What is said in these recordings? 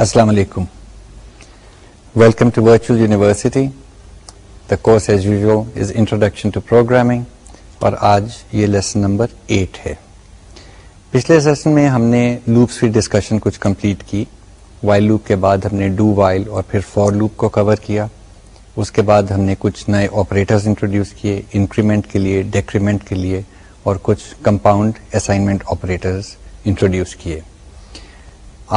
السلام علیکم welcome to Virtual University the course as usual is introduction to programming اور آج یہ لیسن نمبر ایٹ ہے۔ پچھلے سیشن میں ہم نے لوپس کی ڈسکشن کچھ کمپلیٹ کی۔ وائل لوپ کے بعد ہم نے ڈو وائل اور پھر فور لوپ کو کور کیا۔ اس کے بعد ہم نے کچھ نئے آپریٹرز انٹروڈیوس کیے۔ انکریمنٹ کے لیے ڈیکریمنٹ کے لیے اور کچھ کمپاؤنڈ اسائنمنٹ آپریٹرز انٹروڈیوس کیے۔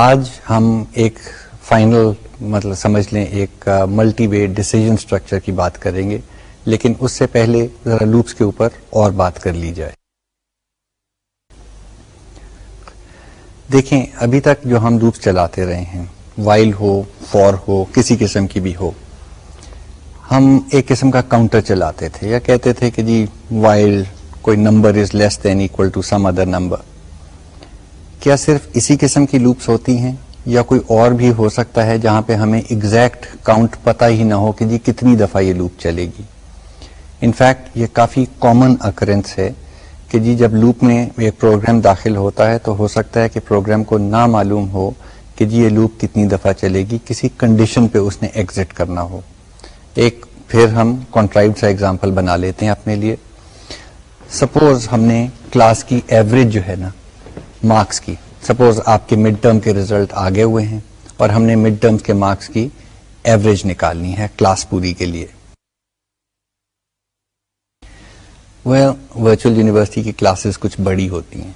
آج ہم ایک فائنل مطلب سمجھ لیں، ایک ملٹی وے ڈسیزن اسٹرکچر کی بات کریں گے، لیکن اس سے پہلے ذرا لوپس کے اوپر اور بات کر لی جائے۔ دیکھیں، ابھی تک جو ہم لوپس چلاتے رہے ہیں وائل ہو فور ہو، کسی قسم کی بھی ہو، ہم ایک قسم کا کاؤنٹر چلاتے تھے، یا کہتے تھے کہ جی وائل کوئی number is less than equal to some other number کیا صرف اسی قسم کی لوپس ہوتی ہیں یا کوئی اور بھی ہو سکتا ہے جہاں پہ ہمیں ایگزیکٹ کاؤنٹ پتا ہی نہ ہو کہ جی کتنی دفعہ یہ لوپ چلے گی؟ انفیکٹ یہ کافی کامن اکرنس ہے کہ جی جب لوپ میں ایک پروگرام داخل ہوتا ہے تو ہو سکتا ہے کہ پروگرام کو نہ معلوم ہو کہ جی یہ لوپ کتنی دفعہ چلے گی، کسی کنڈیشن پہ اس نے ایگزٹ کرنا ہو۔ ایک پھر ہم کانٹرائب سا ایگزامپل بنا لیتے ہیں اپنے لیے۔ سپوز ہم نے کلاس کی ایوریج جو ہے نا مارکس کی۔ سپوز آپ کے مڈ ٹرم کے ریزلٹ آگے ہوئے ہیں اور ہم نے مڈ ٹرم کے مارکس کی ایوریج نکالنی ہے کلاس پوری کے لیے۔ ورچوئل یونیورسٹی کی کلاسز کچھ بڑی ہوتی ہیں۔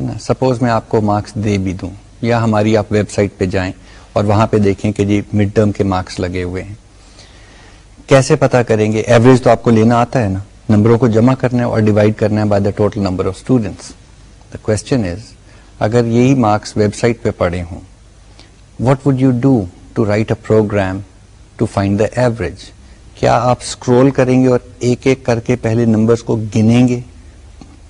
نا؟ سپوز میں آپ کو مارکس دے بھی دوں۔ یا ہماری آپ ویب سائٹ پہ جائیں اور وہاں پہ دیکھیں کہ جی مڈ ٹرم کے مارکس لگے ہوئے ہیں۔ کیسے پتا کریں گے؟ ایوریج تو آپ کو لینا آتا ہے نا۔ نمبروں کو جمع کرنا ہے اور ڈیوائڈ کرنا ہے by the total number of students the question is اگر یہی مارکس ویب سائٹ پہ پڑے ہوں what would you do to write a program to find the average کیا آپ اسکرول کریں گے اور ایک ایک کر کے پہلے نمبرز کو گنیں گے؟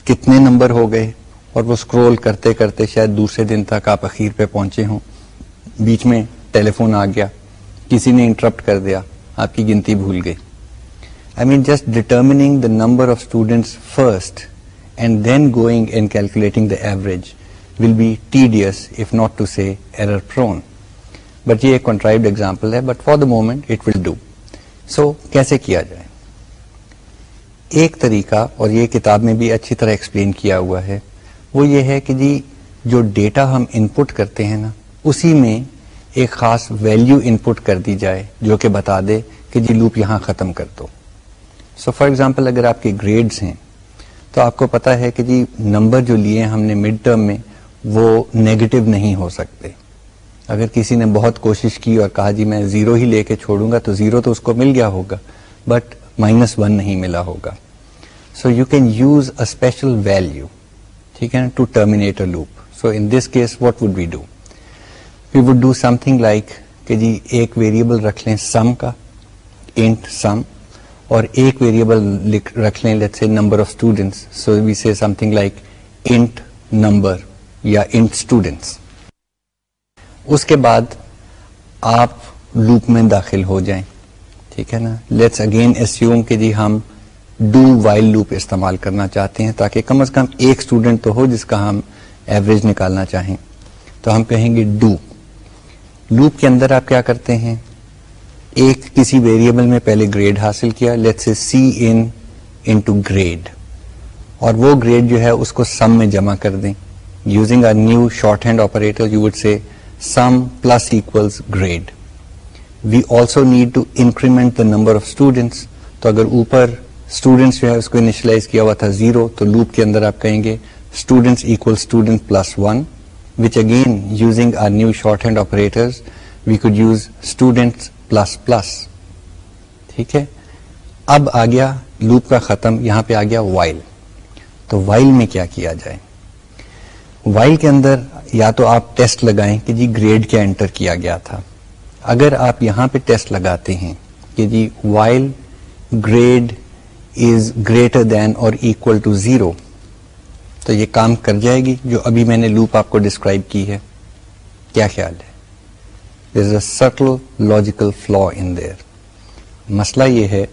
کتنے نمبر ہو گئے؟ اور وہ اسکرول کرتے کرتے شاید دوسرے دن تک آپ اخیر پہ پہنچے ہوں. بیچ میں ٹیلی فون آ گیا. کسی نے انٹرپٹ کر دیا. آپ کی گنتی بھول گئی. I mean just determining the number of students first and then going and calculating the average will be tedious if not to say error prone but یہ ایک کنٹرائبڈ ایگزامپل ہے but for the moment it will do so so, کیسے کیا جائے ایک طریقہ اور یہ کتاب میں بھی اچھی طرح ایکسپلین کیا ہوا ہے وہ یہ ہے کہ جی جو ڈیٹا ہم ان پٹ کرتے ہیں نا اسی میں ایک خاص ویلیو ان پٹ کر دی جائے جو کہ بتا دے کہ جی لوپ یہاں ختم کر دو سو فار ایگزامپل اگر آپ کے گریڈس ہیں تو آپ کو پتا ہے کہ جی نمبر جو لیے ہم نے مڈ ٹرم میں، وہ نیگیٹو نہیں ہو سکتے۔ اگر کسی نے بہت کوشش کی اور کہا جی میں زیرو ہی لے کے چھوڑوں گا تو زیرو تو اس کو مل گیا ہوگا بٹ مائنس ون نہیں ملا ہوگا۔ So you can use a special value ٹھیک ہے نا to terminate a loop so in this case what would we do we would do something like کہ جی ایک ویریبل رکھ لیں سم کا انٹ سم اور ایک ویریبل رکھ لیں let say number of students so we see something like int number یا انٹ اسٹوڈینٹس اس کے بعد آپ لوپ میں داخل ہو جائیں. ٹھیک ہے نا؟ لیٹس اگین ایسیوم کہ جی ہم ڈو وائل لوپ استعمال کرنا چاہتے ہیں تاکہ کم از کم ایک اسٹوڈنٹ تو ہو جس کا ہم ایوریج نکالنا چاہیں. تو ہم کہیں گے ڈو لوپ کے اندر آپ کیا کرتے ہیں؟ ایک کسی ویریبل میں پہلے گریڈ حاصل کیا. Let see in to grade اور وہ گریڈ جو ہے اس کو سم میں جمع کر دیں. Using a new shorthand operator you would say sum plus equals grade we also need to increment the number of students تو اگر اوپر اسٹوڈینٹس جو ہے اس کو انیشلائز کیا ہوا تھا زیرو تو لوپ کے اندر آپ کہیں گے students equal student plus one which again using our new shorthand operator we could use students plus plus ٹھیک ہے؟ اب آ گیا لوپ کا ختم، یہاں پہ آ گیا وائل تو وائل میں کیا کیا جائے؟ وائل کے اندر یا تو آپ ٹیسٹ لگائیں کہ جی گریڈ کیا انٹر کیا گیا تھا۔ اگر آپ یہاں پہ ٹیسٹ لگاتے ہیں کہ جی while grade is greater than or equal to zero تو یہ کام کر جائے گی جو ابھی میں نے لوپ آپ کو ڈسکرائب کی ہے۔ کیا خیال ہے؟ Is a still logical flow in there مسئلہ یہ ہے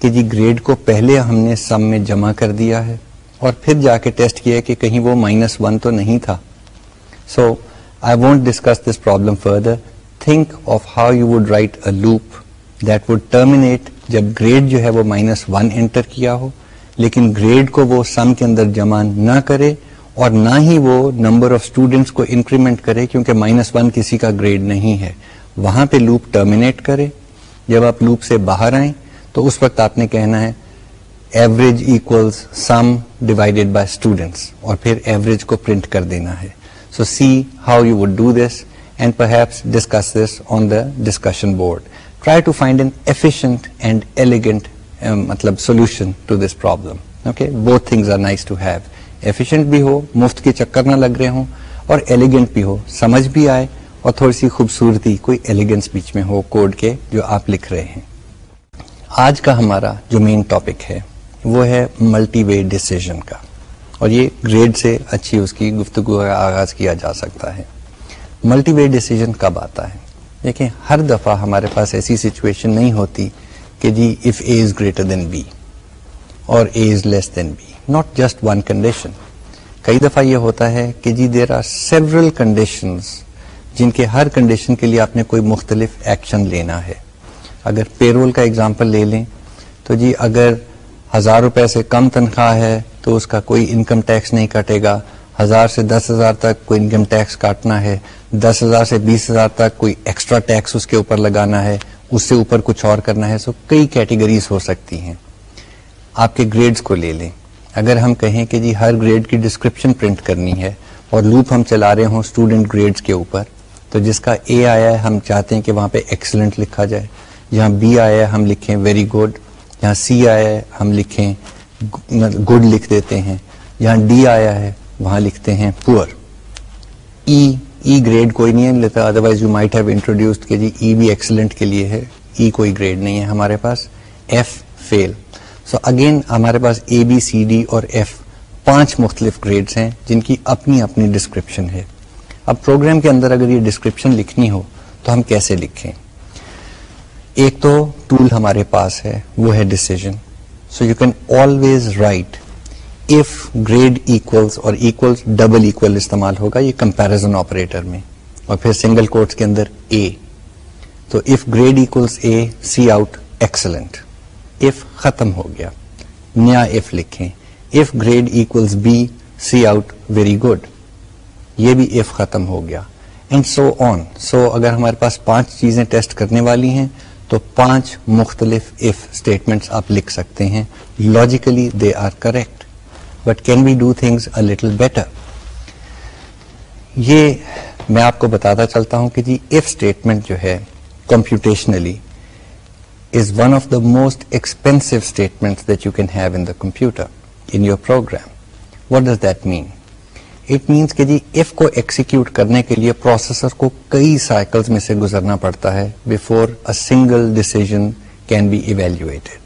کہ جی گریڈ کو پہلے ہم نے سم میں جمع کر دیا ہے اور پھر جا کے ٹیسٹ کیا کہ کہیں وہ مائنس ون تو نہیں تھا. So I won't discuss this problem further think of how you would write a loop that would terminate جب گریڈ جو ہے وہ مائنس ون انٹر کیا ہو، لیکن گریڈ کو وہ سم کے اندر جمع نہ کرے اور نہ ہی وہ نمبر آف اسٹوڈینٹس کو انکریمنٹ کرے کیونکہ مائنس ون کسی کا گریڈ نہیں ہے۔ وہاں پہ لوپ ٹرمینیٹ کرے۔ جب آپ لوپ سے باہر آئیں تو اس وقت آپ نے کہنا ہے average equals sum divided by students اور پھر ایوریج کو پرنٹ کر دینا ہے۔ So see how you would do this and perhaps discuss this on the discussion board try to find an efficient and elegant مطلب solution to this problem okay both things are nice to have efficient بھی ہو، مفت کے چکر نہ لگ رہے ہوں اور ایلیگنٹ بھی ہو، سمجھ بھی آئے اور تھوڑی سی خوبصورتی، کوئی ایلیگنس بیچ میں ہو کوڈ کے جو آپ لکھ رہے ہیں۔ آج کا ہمارا جو مین ٹاپک ہے، وہ ہے ملٹی وے ڈسیزن کا۔ اور یہ گریڈ سے اچھی اس کی گفتگو کا آغاز کیا جا سکتا ہے۔ ملٹی وے ڈسیزن کب آتا ہے؟ دیکھیں، ہر دفعہ ہمارے پاس ایسی سچویشن نہیں ہوتی کہ جی if a is greater than b or a is less than b not just one condition کئی دفعہ یہ ہوتا ہے کہ جی دیر آر سیورل کنڈیشن جن کے ہر کنڈیشن کے لیے آپ نے کوئی مختلف ایکشن لینا ہے۔ اگر پیرول کا اگزامپل لے لیں، تو جی اگر ہزار روپے سے کم تنخواہ ہے، تو اس کا کوئی انکم ٹیکس نہیں کٹے گا۔ ہزار سے دس ہزار تک کوئی انکم ٹیکس کاٹنا ہے۔ دس ہزار سے بیس ہزار تک کوئی ایکسٹرا ٹیکس اس کے اوپر لگانا ہے۔ اس سے اوپر کچھ اور کرنا ہے۔ سو کئی کیٹیگریز ہو سکتی ہیں۔ آپ کے گریڈز کو لے لیں۔ اگر ہم کہیں کہ جی ہر گریڈ کی ڈسکرپشن پرنٹ کرنی ہے اور لوپ ہم چلا رہے ہوں اسٹوڈنٹ گریڈز کے اوپر، تو جس کا اے آیا ہے، ہم چاہتے ہیں کہ وہاں پہ ایکسلنٹ لکھا جائے۔ جہاں بی آیا ہے، ہم لکھیں ویری گڈ جہاں سی آیا ہے، ہم لکھیں گڈ لکھ دیتے ہیں۔ جہاں ڈی آیا ہے، وہاں لکھتے ہیں پور ای ای گریڈ کوئی نہیں ہے لیتا otherwise you might have introduced کہ جی ای بھی ایکسلنٹ کے لیے ہے۔ ای e کوئی گریڈ نہیں ہے ہمارے پاس۔ ایف فیل سو اگین ہمارے پاس اے بی سی ڈی اور ایف پانچ مختلف گریڈس ہیں جن کی اپنی اپنی ڈسکرپشن ہے۔ اب پروگرام کے اندر اگر یہ ڈسکرپشن لکھنی ہو تو ہم کیسے لکھیں؟ ایک تو ٹول ہمارے پاس ہے، وہ ہے decision so you can always write if grade equals اور ایکولس ڈبل ایکول استعمال ہوگا یہ کمپیرزن آپریٹر میں۔ اور پھر سنگل کوٹس کے اندر اے تو if grade equals A cout excellent if ختم ہو گیا۔ نیا اف لکھیں۔ If grade equals B cout very good یہ بھی اف ختم ہو گیا۔ اینڈ سو آن سو اگر ہمارے پاس پانچ چیزیں ٹیسٹ کرنے والی ہیں، تو پانچ مختلف اف اسٹیٹمنٹس آپ لکھ سکتے ہیں۔ Logically they are correct but can we do things little better یہ میں آپ کو بتاتا چلتا ہوں کہ جی ایف اسٹیٹمنٹ جو ہے computationally is one of the most expensive statement that you can have in the computer in your program what does that mean it means کہ جی ایف کو ایکسیکیوٹ کرنے کے لیے پروسیسر کو کئی سائیکلز میں سے گزرنا پڑتا ہے before a single decision can be evaluated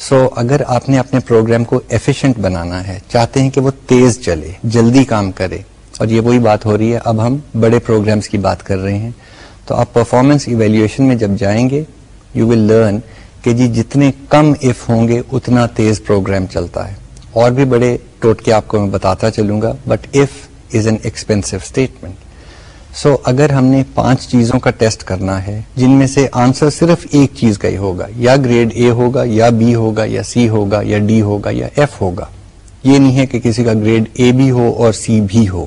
so so, اگر آپ نے اپنے پروگرام کو ایفیشینٹ بنانا ہے چاہتے ہیں کہ وہ تیز چلے جلدی کام کرے اور یہ وہی بات ہو رہی ہے اب ہم بڑے پروگرامس کی بات کر رہے ہیں تو آپ پرفارمنس ایویلویشن میں جب جائیں گے یو ول لرن کہ جی جتنے کم اف ہوں گے اتنا تیز پروگرام چلتا ہے۔ اور بھی بڑے ٹوٹکے آپ کو میں بتاتا چلوں گا but if is an expensive statement so اگر ہم نے پانچ چیزوں کا ٹیسٹ کرنا ہے جن میں سے آنسر صرف ایک چیز کا ہی ہوگا یا گریڈ اے ہوگا یا بی ہوگا یا سی ہوگا یا ڈی ہوگا یا ایف ہوگا۔ یہ نہیں ہے کہ کسی کا گریڈ اے بھی ہو اور سی بھی ہو۔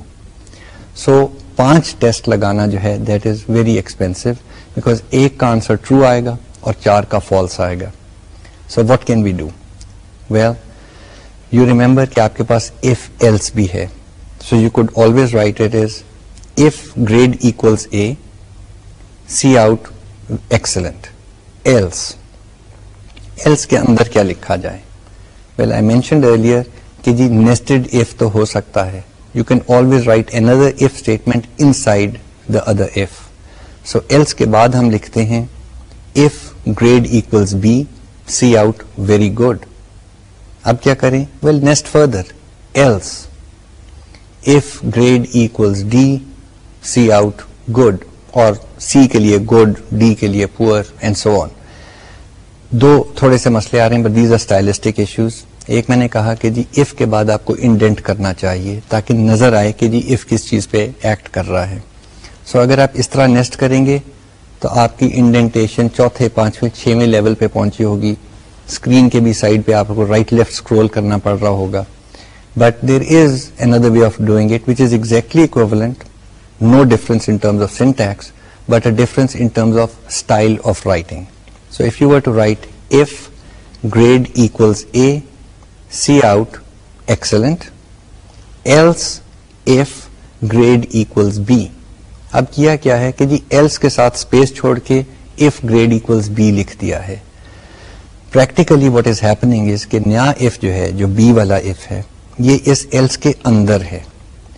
سو so, پانچ ٹیسٹ لگانا جو ہے that is very expensive because ایک کا آنسر ٹرو آئے گا۔ اور چار کا فالس آئے گا. So what can we do well you remember کہ آپ کے پاس ایف ایلس بھی ہے. So you could always write it is if grade equals A, see out excellent. Else. Else کے اندر کیا لکھا جائے؟ ویل آئی مینشنڈ ارلیئر کہ جی نیسٹڈ ایف تو ہو سکتا ہے. You can always write another if statement inside the other if so else کے بعد ہم لکھتے ہیں if grade equals B cout very good اب کیا کریں؟ Well nest further else if grade equals D cout good اور سی کے لیے گڈ ڈی کے لیے پور اینڈ سو آن دو تھوڑے سے مسئلے آ رہے ہیں but these are stylistic issues ایک میں نے کہا کہ جی اف کے بعد آپ کو انڈینٹ کرنا چاہیے تاکہ نظر آئے کہ جی اف کس چیز پہ ایکٹ کر رہا ہے. سو so اگر آپ اس طرح نیسٹ کریں گے تو آپ کی انڈینٹیشن چوتھے پانچویں چھویں لیول پہ پہنچی ہوگی۔ اسکرین کے بھی سائڈ پہ آپ کو رائٹ لیفٹ اسکرول کرنا پڑ رہا ہوگا۔ But there is another way of doing it which is exactly equivalent no difference in terms of syntax but a difference in terms of style of writing so if you were to write if grade equals A cout excellent else if grade equals B اب کیا کیا ہے کہ جی else کے ساتھ space چھوڑ کے F grade equals be لکھ دیا ہے۔ Practically what is happening is کہ نیا ایف جو ہے، جو بی والا ایف ہے، یہ اس ایلس کے اندر ہے۔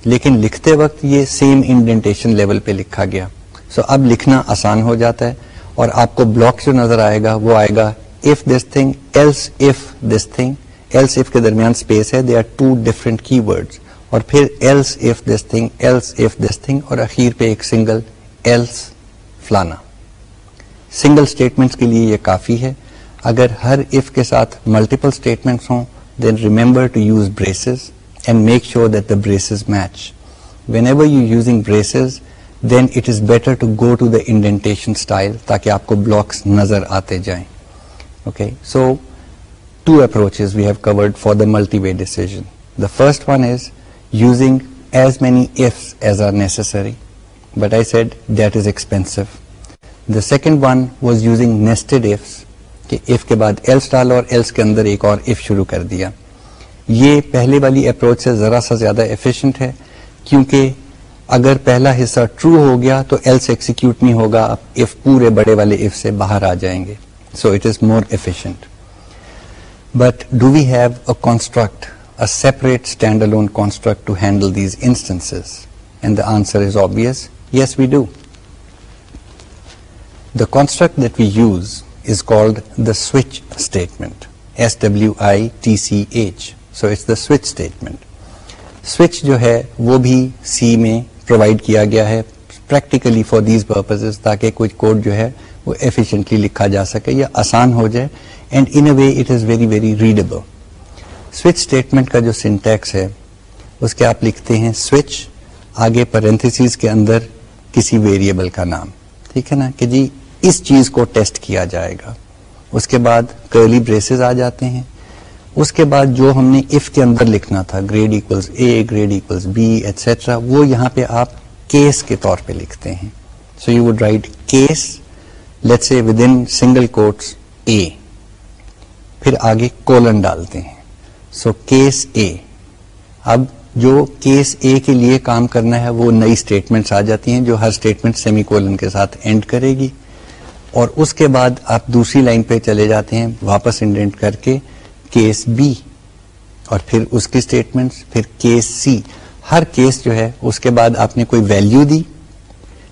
لیکن لکھتے وقت یہ سیم انڈینٹیشن لیول پہ لکھا گیا۔ سو so اب لکھنا آسان ہو جاتا ہے اور آپ کو بلاک جو نظر آئے گا، وہ آئے گا if this thing else if this thing else if کے درمیان اسپیس ہے they are two different keywords اور پھر else if this thing else if this thing اور اخیر پہ ایک سنگل ایلس فلانا۔ سنگل اسٹیٹمنٹس کے لیے یہ کافی ہے۔ اگر ہر اف کے ساتھ ملٹیپل اسٹیٹمنٹس ہوں then remember to use braces and make sure that the braces match whenever you using braces then it is better to go to the indentation style تاکہ آپ کو بلاکس نظر آتے جائیں۔ Okay so two approaches we have covered for the multi way decision the first one is using as many ifs as are necessary. But I said that is expensive. The second one was using nested ifs کہ if کے بعد else ڈالا اور else کے اندر ایک اور if شروع کر دیا یہ پہلے والی اپروچ سے ذرا سا زیادہ ایفیشینٹ ہے، کیونکہ اگر پہلا حصہ ٹرو ہو گیا تو ایلس ایکسیکیوٹ نہیں ہوگا اف پورے بڑے والے اف سے باہر آ جائیں گے so it is more efficient but do we have a construct a separate standalone construct to handle these instances? And the answer is obvious, yes we do. The construct that we use is called the switch statement, S-W-I-T-C-H. So it's the switch statement. Switch جو ہے وہ بھی سی میں provide کیا گیا ہے practically for these purpose تاکہ کوئی کوڈ جو ہے وہ ایفیشینٹلی لکھا جا سکے یا آسان ہو جائے and in a way it is very very readable switch statement کا جو سنٹیکس ہے، اس کے آپ لکھتے ہیں سوئچ آگے پرنتھس کے اندر کسی ویریبل کا نام. ٹھیک ہے نا؟ کہ جی اس چیز کو ٹیسٹ کیا جائے گا. اس کے بعد کرلی بریسز آ جاتے ہیں. اس کے بعد جو ہم نے اف کے اندر لکھنا تھا grade equals A grade equals B etcetera وہ یہاں پہ آپ کیس کے طور پہ لکھتے ہیں. So you would write case let within single quotes A پھر آگے کولن ڈالتے ہیں. سو کیس اے اب جو کیس اے کے لیے کام کرنا ہے وہ نئی اسٹیٹمنٹس آ جاتی ہیں جو ہر اسٹیٹمنٹ سیمی کولن کے ساتھ اینڈ کرے گی اور اس کے بعد آپ دوسری لائن پہ چلے جاتے ہیں واپس انڈینٹ کر کے کیس بی اور پھر اس کی اسٹیٹمنٹس پھر کیس سی ہر کیس جو ہے اس کے بعد آپ نے کوئی ویلو دی۔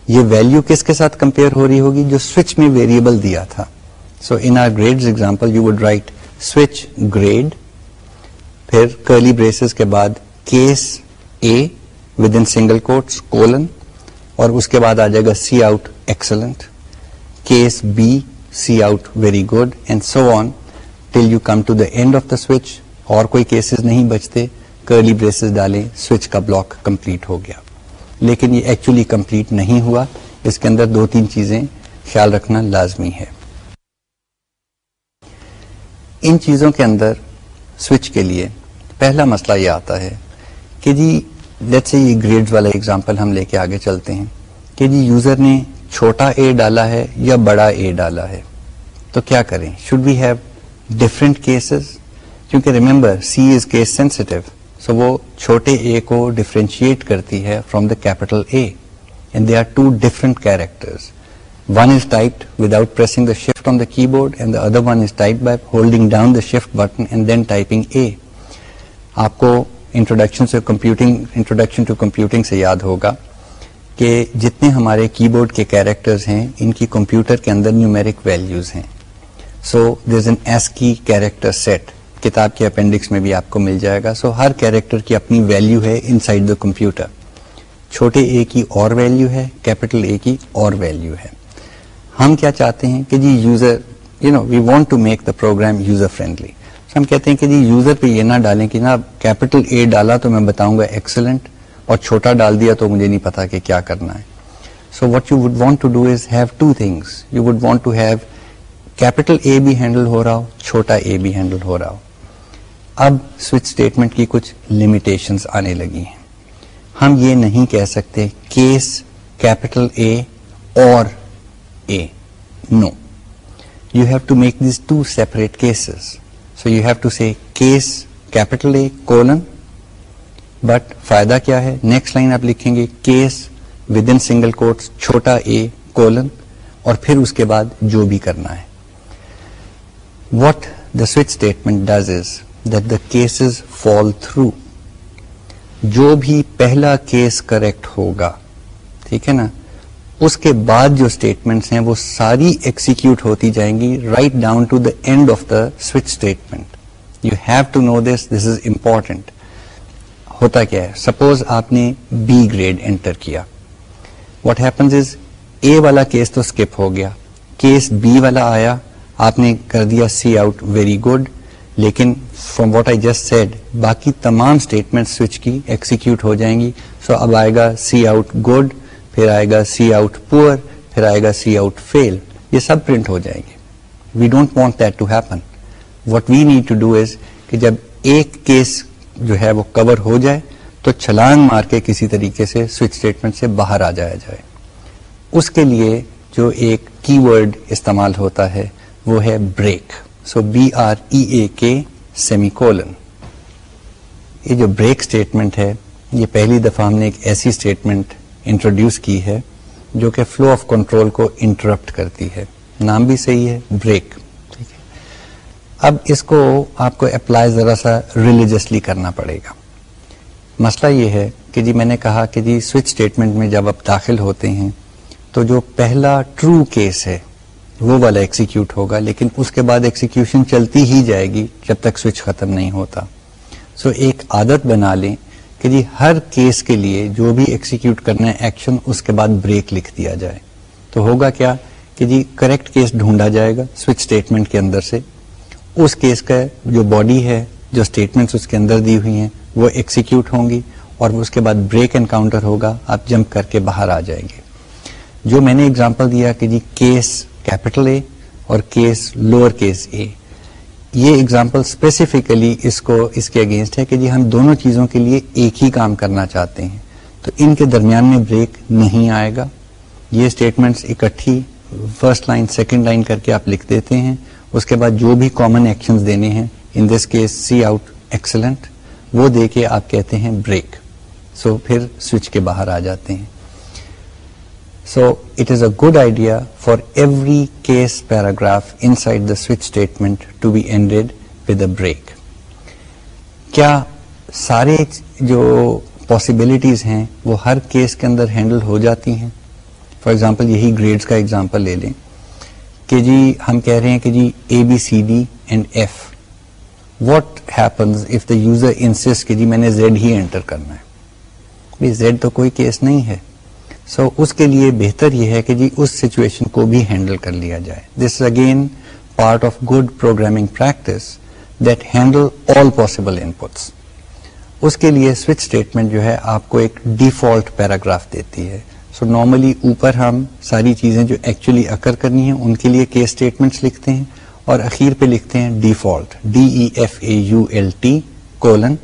یہ ویلو کس کے ساتھ کمپیئر ہو رہی ہوگی؟ جو سوئچ میں ویریبل دیا تھا۔ So in our grade example you would write switch grade پھر کرلی بریسز کے بعد case A within single quotes colon اور اس کے بعد آ جائے گا cout excellent case B cout very good and so on till you come to the end of the switch اور کوئی کیسز نہیں بچتے. کرلی بریسز ڈالیں سوئچ کا بلاک کمپلیٹ ہو گیا. لیکن یہ ایکچولی کمپلیٹ نہیں ہوا. اس کے اندر دو تین چیزیں خیال رکھنا لازمی ہے. ان چیزوں کے اندر سوئچ کے لیے۔ پہلا مسئلہ یہ آتا ہے کہ جی لیٹ سے یہ گریڈز والا اگزامپل ہم لے کے آگے چلتے ہیں کہ جی یوزر نے چھوٹا اے ڈالا ہے یا بڑا اے ڈالا ہے۔ تو کیا کریں؟ Should we have different cases کیونکہ remember C is case sensitive so وہ چھوٹے اے کو ڈفرینشیٹ کرتی ہے from the capital A and they are two different characters one is typed without pressing the shift on the keyboard and the other one is type by holding down the shift button and then typing a آپ کو introduction سے computing introduction to computing سے یاد ہوگا کہ جتنے ہمارے کی بورڈ کے کیریکٹرز ہیں ان کی کمپیوٹر کے اندر نیومیرک ویلیوز ہیں so there is an ASCII character set کتاب کے اپینڈکس میں بھی آپ کو مل جائے گا سو ہر کیریکٹر کی اپنی ویلیو ہے ان سائڈ دا کمپیوٹر چھوٹے اے کی اور ویلیو ہے کیپٹل اے کی اور ویلیو ہے ہم کیا چاہتے ہیں کہ جی user you know we want to make the program user friendly ہم کہتے ہیں کہ جی یوزر پہ یہ نہ ڈالیں کہ نا کیپٹل اے ڈالا تو میں بتاؤں گا ایکسلنٹ اور چھوٹا ڈال دیا تو مجھے نہیں پتا کہ کیا کرنا ہے. So what you would want to do is have two things you would want to have capital A بھی ہینڈل ہو رہا ہو، چھوٹا اے بھی ہینڈل ہو رہا ہو. اب سوئچ اسٹیٹمنٹ کی کچھ لمیٹیشنس آنے لگی ہیں. ہم یہ نہیں کہہ سکتے کیس کیپیٹل اے اور A no you have to make these two separate cases so you have to say case capital A colon but فائدہ کیا ہے نیکسٹ لائن آپ لکھیں گے case with in single quotes چھوٹا اے کولن اور پھر اس کے بعد جو بھی کرنا ہے what the switch statement does is the cases fall through جو بھی پہلا کیس کریکٹ ہوگا ٹھیک ہے نا اس کے بعد جو اسٹیٹمنٹس ہیں وہ ساری ایکسیکیوٹ ہوتی جائیں گی right down to the end of the switch statement you have to know this this is important ہوتا کیا ہے؟ سپوز آپ نے بی گریڈ انٹر کیا. واٹ ہیپنز از اے والا کیس تو اسکپ ہو گیا. کیس بی والا آیا. آپ نے کر دیا سی آؤٹ ویری گڈ لیکن from what I just said باقی تمام اسٹیٹمنٹ سوئچ کی ایکسیکیوٹ ہو جائیں گی. سو so اب آئے گا سی آؤٹ گڈ پھر آئے گا سی آؤٹ پور، پھر آئے گا سی آؤٹ فیل۔ یہ سب پرنٹ ہو جائیں گے۔ We don't want that to happen what we need to do is کہ جب ایک کیس جو ہے وہ کور ہو جائے، تو چھلانگ مار کے کسی طریقے سے سوئچ اسٹیٹمنٹ سے باہر آ جایا جائے۔ اس کے لیے جو ایک کی ورڈ استعمال ہوتا ہے، وہ ہے break so B R E A K semicolon یہ جو بریک اسٹیٹمنٹ ہے، یہ پہلی دفعہ ہم نے ایک ایسی اسٹیٹمنٹ انٹروڈیوس کی ہے جو کہ فلو آف کنٹرول کو انٹرپٹ کرتی ہے۔ نام بھی صحیح ہے، بریک۔ ٹھیک ہے۔ اب اس کو آپ کو اپلائی ذرا سا ریلیجسلی کرنا پڑے گا۔ مسئلہ یہ ہے کہ جی میں نے کہا کہ جی سوئچ اسٹیٹمنٹ میں جب آپ داخل ہوتے ہیں تو جو پہلا ٹرو کیس ہے وہ والا ایکسیکیوٹ ہوگا، لیکن اس کے بعد ایکسیکیوشن چلتی ہی جائے گی جب تک سوئچ ختم نہیں ہوتا۔ سو so ایک عادت بنا لیں کہ جی ہر کیس کے لیے جو بھی ایکسیکیوٹ کرنا ہے ایکشن اس کے بعد بریک لکھ دیا جائے۔ تو ہوگا کیا کہ جی کریکٹ کیس ڈھونڈا جائے گا سوئچ اسٹیٹمنٹ کے اندر سے۔ اس کیس کا جو باڈی ہے، جو اسٹیٹمنٹ اس کے اندر دی ہوئی ہیں، وہ ایکسیکیوٹ ہوں گی اور اس کے بعد بریک انکاؤنٹر ہوگا۔ آپ جمپ کر کے باہر آ جائیں گے۔ جو میں نے اگزامپل دیا کہ جی کیس کیپٹل اے اور کیس لوور کیس اے یہ اگزامپل اسپیسیفکلی اس کو اس کے اگینسٹ ہے کہ جی ہم دونوں چیزوں کے لیے ایک ہی کام کرنا چاہتے ہیں۔ تو ان کے درمیان میں بریک نہیں آئے گا۔ یہ اسٹیٹمنٹس اکٹھی فرسٹ لائن سیکنڈ لائن کر کے آپ لکھ دیتے ہیں۔ اس کے بعد جو بھی کامن ایکشن دینے ہیں in this case cout excellent وہ دے کے آپ کہتے ہیں بریک سو so پھر سوئچ کے باہر آ جاتے ہیں۔ So it is a good idea for every case paragraph inside the switch statement to be ended with a break کیا سارے جو پاسبلٹیز ہیں وہ ہر کیس کے اندر ہینڈل ہو جاتی ہیں؟ فار ایگزامپل یہی گریڈس کا ایگزامپل لے لیں کہ جی ہم کہہ رہے ہیں کہ جی A B C D and F what happens if the user answers کہ جی میں نے زیڈ ہی انٹر کرنا ہے؟ زیڈ تو کوئی کیس نہیں ہے۔ سو so, اس کے لیے بہتر یہ ہے کہ جی اس سچویشن کو بھی ہینڈل کر لیا جائے۔ This again part of good programming practice that handle all possible inputs اس کے لیے سوئچ اسٹیٹمنٹ جو ہے آپ کو ایک ڈیفالٹ پیراگراف دیتی ہے۔ سو so, نارملی اوپر ہم ساری چیزیں جو ایکچولی اکر کرنی ہیں ان کے لیے کیس اسٹیٹمنٹس لکھتے ہیں اور اخیر پہ لکھتے ہیں default D E F A U L T colon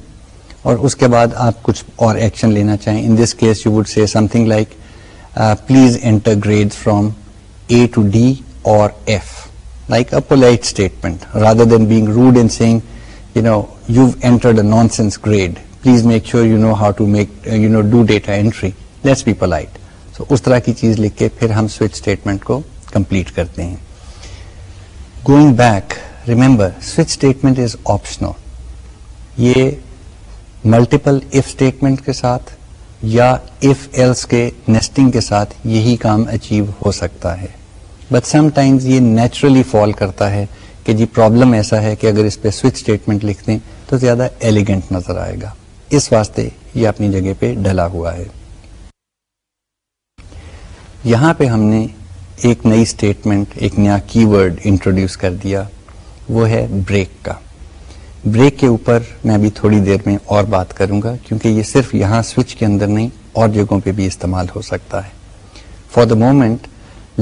اور اس کے بعد آپ کچھ اور ایکشن لینا چاہیں۔ In this case you would say something like please enter grade from A to D اور F like a polite statement rather than being rude in saying you know you entered a nonsense grade please make sure you know how to make you know do data entry let's be polite so اس طرح کی چیز لکھ کے پھر ہم switch statement کو complete کرتے ہیں going back remember switch statement is optional یہ ملٹیپل اف اسٹیٹمنٹ کے ساتھ یا اف ایلس کے نیسٹنگ کے ساتھ یہی کام اچیو ہو سکتا ہے۔ بٹ سم ٹائمز یہ نیچرلی فال کرتا ہے کہ جی پرابلم ایسا ہے کہ اگر اس پہ سوئچ اسٹیٹمنٹ لکھ دیں تو زیادہ ایلیگنٹ نظر آئے گا۔ اس واسطے یہ اپنی جگہ پہ ڈلا ہوا ہے۔ یہاں پہ ہم نے ایک نئی اسٹیٹمنٹ ایک نیا کی ورڈ انٹروڈیوس کر دیا۔ وہ ہے بریک کا۔ بریک کے اوپر میں ابھی تھوڑی دیر میں اور بات کروں گا کیونکہ یہ صرف یہاں سوئچ کے اندر نہیں اور جگہوں پہ بھی استعمال ہو سکتا ہے۔ For the moment,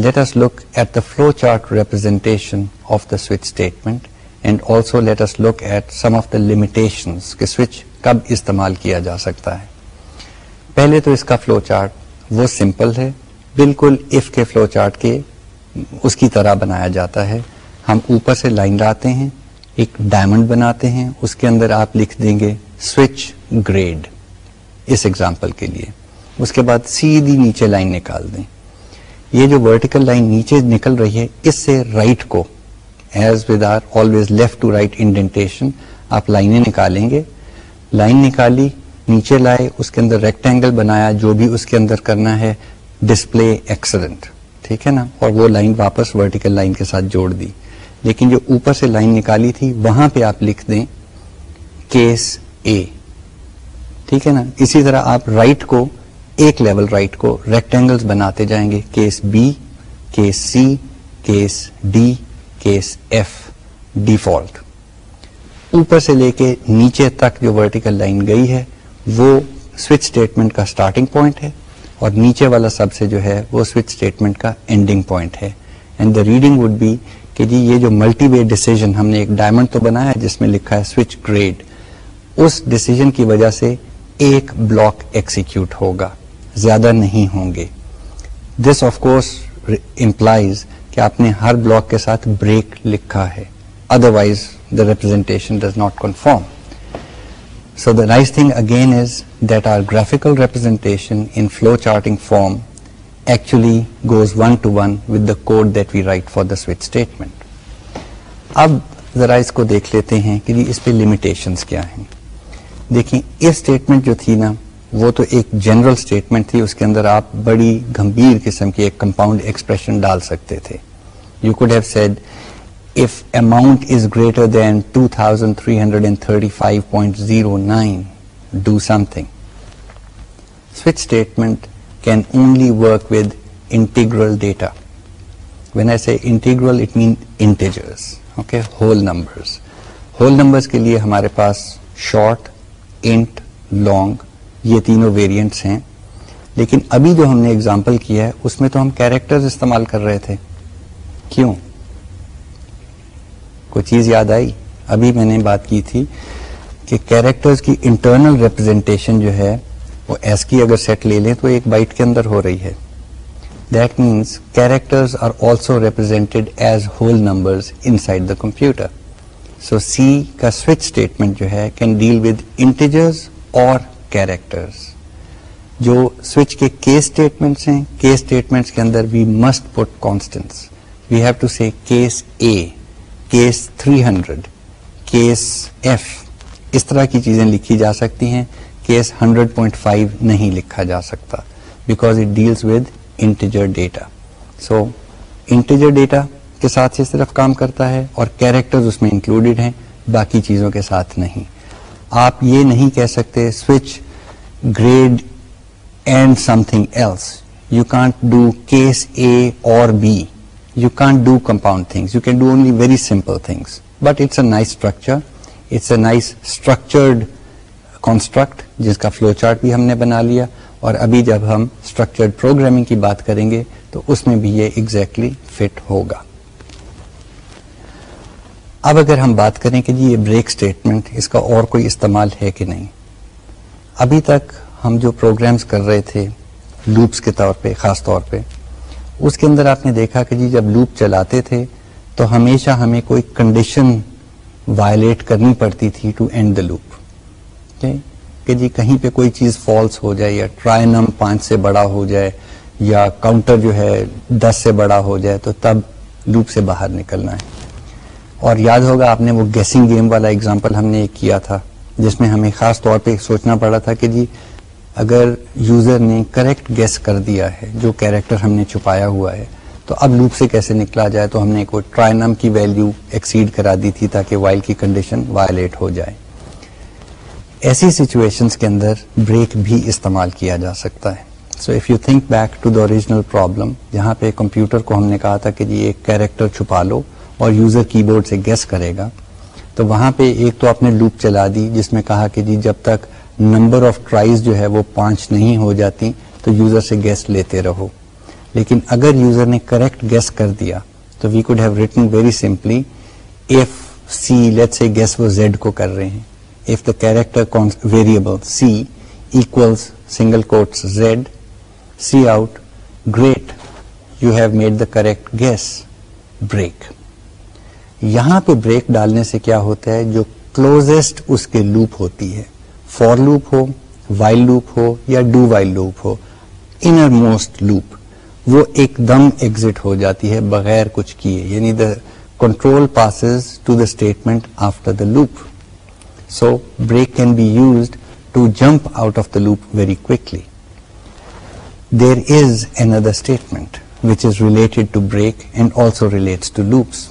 let us look at the flowchart representation of the switch statement and also let us look at some of the limitations کہ switch کب استعمال کیا جا سکتا ہے۔ پہلے تو اس کا فلو چارٹ وہ سمپل ہے بالکل اف کے فلو چارٹ کے اس کی طرح بنایا جاتا ہے۔ ہم اوپر سے لائن لاتے ہیں ایک ڈائمنڈ بناتے ہیں، اس کے اندر آپ لکھ دیں گے سوئچ گریڈ اس ایگزامپل کے لیے۔ اس کے بعد سیدھی نیچے لائن نکال دیں۔ یہ جو ورٹیکل لائن نیچے نکل رہی ہے، اس سے رائٹ کو as with our always left to right indentation آپ لائنیں نکالیں گے۔ لائن نکالی، نیچے لائے، اس کے اندر ریکٹینگل بنایا، جو بھی اس کے اندر کرنا ہے ڈسپلے ایکسیڈنٹ ٹھیک ہے نا؟ اور وہ لائن واپس ورٹیکل لائن کے ساتھ جوڑ دی۔ لیکن جو اوپر سے لائن نکالی تھی، وہاں پہ آپ لکھ دیں کیس اے ٹھیک ہے نا؟ اسی طرح آپ رائٹ کو، ایک لیول رائٹ کو ریکٹینگل بناتے جائیں گے۔ Case B case C case D case F default اوپر سے لے کے نیچے تک جو ورٹیکل لائن گئی ہے، وہ سوئچ اسٹیٹمنٹ کا اسٹارٹنگ پوائنٹ ہے اور نیچے والا سب سے جو ہے، وہ سوئچ اسٹیٹمنٹ کا اینڈنگ پوائنٹ ہے۔ And the reading would be کہ جی یہ جو ملٹی وے ڈیسیزن ہم نے ایک ڈائمنڈ تو بنایا ہے جس میں لکھا ہے سوئچ گریڈ اس ڈیسیزن کی وجہ سے ایک بلاک ایکسیکیوٹ ہوگا، زیادہ نہیں ہوں گے۔ دس آف کورس امپلائز کہ آپ نے ہر بلاک کے ساتھ بریک لکھا ہے otherwise the representation does not conform so the nice thing again is that our graphical representation in flow charting form actually goes one to one with the code that we write for the switch statement اب ذرا اس کو دیکھ لیتے ہیں کہ جی اس پہ limitations کیا ہیں۔ دیکھیں، یہ اسٹیٹمنٹ جو تھی نا، وہ تو ایک جنرل اسٹیٹمنٹ تھی۔ اس کے اندر آپ بڑی گمبھیر قسم کی ایک کمپاؤنڈ ایکسپریشن ڈال سکتے تھے۔ You could have said if amount is greater than two thousand three hundred and thirty five point zero nine do something switch statement can only work with integral data whereas a integral it mean integers okay whole numbers whole numbers کے لیے ہمارے پاس short int long یہ تینوں variants ہیں. لیکن ابھی جو ہم نے اگزامپل کیا ہے، اس میں تو ہم کیریکٹر استعمال کر رہے تھے. کیوں؟ کوئی چیز یاد آئی؟ ابھی میں نے بات کی تھی کہ کیریکٹرز کی انٹرنل ریپرزینٹیشن جو ہے وہ ایس کی اگر سیٹ لے لیں تو ایک بائٹ کے اندر ہو رہی ہے۔ That means characters are also represented as whole number inside the computer so C کا سوئچ اسٹیٹمنٹ جو ہے کین ڈیل ود انٹیجرز اور کیریکٹرز جو سوئچ کے کیس اسٹیٹمنٹس ہیں کیس اسٹیٹمنٹس کے اندر we must put constants we have to see case A case 300 case F اس طرح کی چیزیں لکھی جا سکتی ہیں۔ کیس 100.5 نہیں لکھا جا سکتا because it deals with integer data so integer data کے ساتھ سے صرف کام کرتا ہے اور کیریکٹر اس میں انکلوڈیڈ ہیں، باقی چیزوں کے ساتھ نہیں۔ آپ یہ نہیں کہہ سکتے switch grade and something else you can't do case A اور B you can't do compound things you can do only very simple things but it's a nice structure it's a nice structured construct جس کا flu chart بھی ہم نے بنا لیا، اور ابھی جب ہم اسٹرکچرڈ پروگرامنگ کی بات کریں گے، تو اس میں بھی یہ ایگزیکٹلی exactly فٹ ہوگا۔ اب اگر ہم بات کریں کہ جی یہ بریک اسٹیٹمنٹ اس کا اور کوئی استعمال ہے کہ نہیں؟ ابھی تک ہم جو پروگرامز کر رہے تھے لوپس کے طور پہ، خاص طور پہ، اس کے اندر آپ نے دیکھا کہ جی جب لوپ چلاتے تھے، تو ہمیشہ ہمیں کوئی کنڈیشن وائلیٹ کرنی پڑتی تھی ٹو اینڈ دا لوپ کہ جی کہیں پہ کوئی چیز فالس ہو جائے یا ٹرائی نم پانچ سے بڑا ہو جائے یا کاؤنٹر جو ہے دس سے بڑا ہو جائے تو تب لوپ سے باہر نکلنا ہے۔ اور یاد ہوگا آپ نے وہ گیسنگ گیم والا اگزامپل ہم نے ایک کیا تھا، جس میں ہمیں خاص طور پہ سوچنا پڑا تھا کہ جی اگر یوزر نے کریکٹ گیس کر دیا ہے، جو کیریکٹر ہم نے چھپایا ہوا ہے، تو اب لوپ سے کیسے نکلا جائے؟ تو ہم نے کوئی ٹرائنم کی ویلیو ایکسیڈ کرا دی تھی تاکہ وائل کی کنڈیشن وائلیٹ ہو جائے۔ ایسی سچویشنز کے اندر بریک بھی استعمال کیا جا سکتا ہے۔ So if you think back to the original problem جہاں پہ کمپیوٹر کو ہم نے کہا تھا کہ جی ایک کیریکٹر چھپا لو اور یوزر کی بورڈ سے گیس کرے گا۔ تو وہاں پہ ایک تو آپ نے لوپ چلا دی جس میں کہا کہ جی جب تک نمبر آف ٹرائز جو ہے وہ پانچ نہیں ہو جاتی تو یوزر سے گیس لیتے رہو۔ لیکن اگر یوزر نے کریکٹ گیس کر دیا تو we could have written very simply if C let say guess وہ زیڈ کو کر رہے ہیں۔ If the character variable c equals single quotes z c out great you have made the correct guess break. یہاں پہ break ڈالنے سے کیا ہوتا ہے؟ جو کلوزسٹ اس کے لوپ ہوتی ہے فور لوپ ہو وائل لوپ ہو، یا ڈو وائل لوپ ہو انر موسٹ لوپ وہ ایک دم ایگزٹ ہو جاتی ہے، بغیر کچھ کیے یعنی the control passes to the statement after the loop so break can be used to jump out of the loop very quickly there is another statement which is related to break and also relates to loops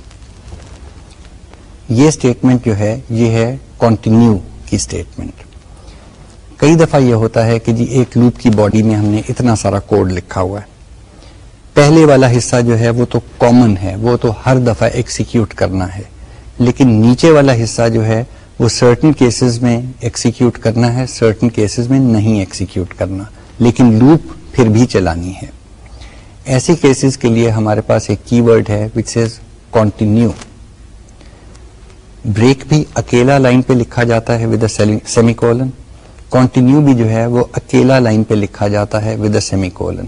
یہ statement جو ہے یہ ہے continue کی statement کئی دفعہ یہ ہوتا ہے کہ جی ایک لوپ کی باڈی میں ہم نے اتنا سارا کوڈ لکھا ہوا ہے پہلے والا حصہ جو ہے وہ تو کامن ہے وہ تو ہر دفعہ ایکسیکیوٹ کرنا ہے لیکن نیچے والا حصہ جو ہے وہ سرٹن کیسز میں ایکسیکیوٹ کرنا ہے سرٹن کیسز میں نہیں ایکسیکیوٹ کرنا۔ لیکن لوپ پھر بھی چلانی ہے۔ ایسی کیسز کے لیے ہمارے پاس ایک کی ورڈ ہے وچ از کانٹینیو بریک بھی اکیلا لائن پہ لکھا جاتا ہے ود سیمی کولن کانٹینیو بھی جو ہے وہ اکیلا لائن پہ لکھا جاتا ہے with a semicolon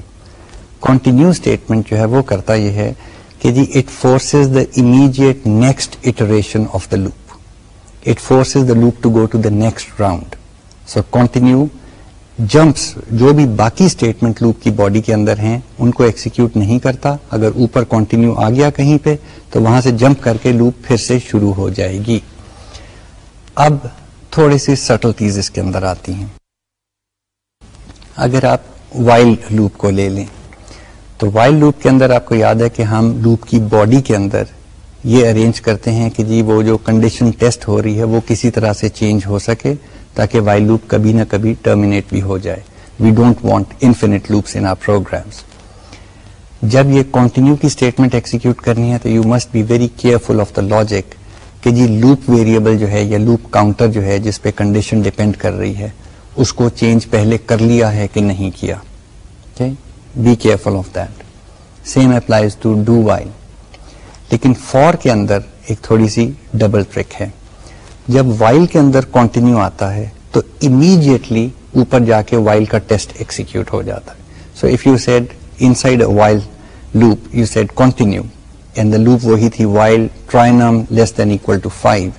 continue statement جو ہے وہ کرتا یہ ہے کہ جی it forces the immediate next iteration of the loop it forces the loop to go to the next round so continue jumps جو بھی باقی اسٹیٹمنٹ لوپ کی باڈی کے اندر ہیں، ان کو ایکسیکیوٹ نہیں کرتا۔ اگر اوپر کنٹینیو آ گیا کہیں پہ، تو وہاں سے جمپ کر کے لوپ پھر سے شروع ہو جائے گی۔ اب تھوڑی سی سٹلٹیز اس کے اندر آتی ہیں۔ اگر آپ وائلڈ لوپ کو لے لیں، تو وائلڈ لوپ کے اندر آپ کو یاد ہے کہ ہم لوپ کی باڈی کے اندر یہ ارینج کرتے ہیں کہ جی وہ جو کنڈیشن ٹیسٹ ہو رہی ہے وہ کسی طرح سے چینج ہو سکے تاکہ وائل لوپ کبھی نہ کبھی ٹرمینیٹ بھی ہو جائے۔ We don't want infinite loops in our programs جب یہ کنٹینیو کی اسٹیٹمنٹ ایکسیکیوٹ کرنی ہے تو you must be very careful of the logic کہ جی لوپ ویریبل جو ہے یا لوپ کاؤنٹر جو ہے جس پہ کنڈیشن ڈپینڈ کر رہی ہے، اس کو چینج پہلے کر لیا ہے کہ نہیں کیا۔ Be careful of that same applies to do while لیکن فور کے اندر ایک تھوڑی سی ڈبل ٹرک ہے۔ جب وائل کے اندر کنٹینیو آتا ہے، تو امیڈیٹلی اوپر جا کے وائل کا ٹیسٹ ایکسیکیوٹ ہو جاتا ہے۔ So if you said inside while loop you said continue and the loop وہی تھی while tryNum less than equal to five